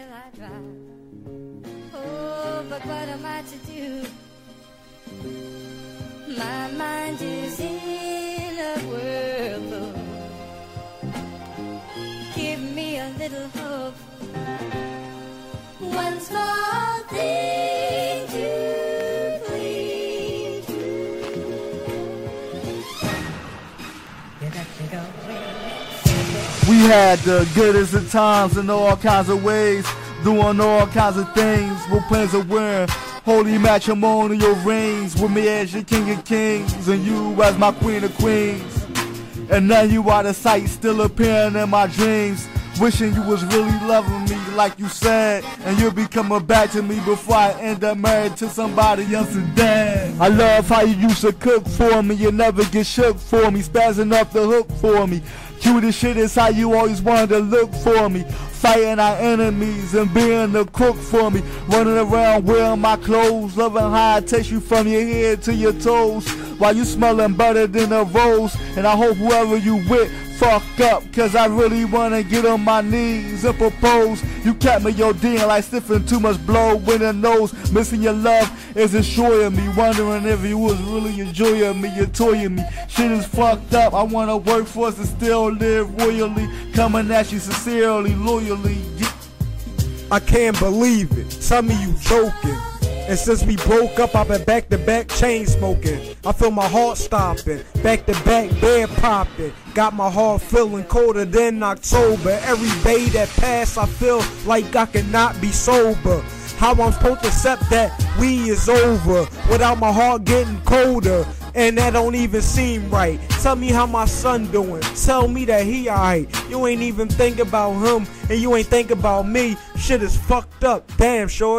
till I drop. Oh, but what am I to do? My mind is in a whirlpool. Give me a little hope. One small thing to cling to. You let me go. We had the goodest of times in all kinds of ways, doing all kinds of things with plans of wearing holy matrimonial rings with me as your king of kings and you as my queen of queens. And now you out of sight, still appearing in my dreams. Wishing you was really loving me like you said, and you'll be coming back to me before I end up married to somebody else and dead. I love how you used to cook for me, you never get shook for me, spazzing off the hook for me. Cutest shit is how you always wanted to look for me. Fighting our enemies and being the cook for me. Running around wearing my clothes. Loving how I taste you from your head to your toes. While you smelling better than a rose. And I hope whoever you with fuck up. Cause I really wanna get on my knees and propose. You kept me your dean like sniffing too much blow in the nose. Missing your love is destroying me. Wondering if you was really enjoying me. You're toying me. Shit is fucked up. I wanna work for us and still live royally. Coming at you sincerely, loyally. Yeah. I can't believe it. Tell me you joking. And since we broke up, I've been back to back chain smoking. I feel my heart stopping, back to back bed popping. Got my heart feeling colder than October. Every day that pass, I feel like I cannot be sober. How I'm supposed to accept that we is over without my heart getting colder. And that don't even seem right. Tell me how my son doing. Tell me that he alright. You ain't even think about him, and you ain't think about me. Shit is fucked up. Damn, short.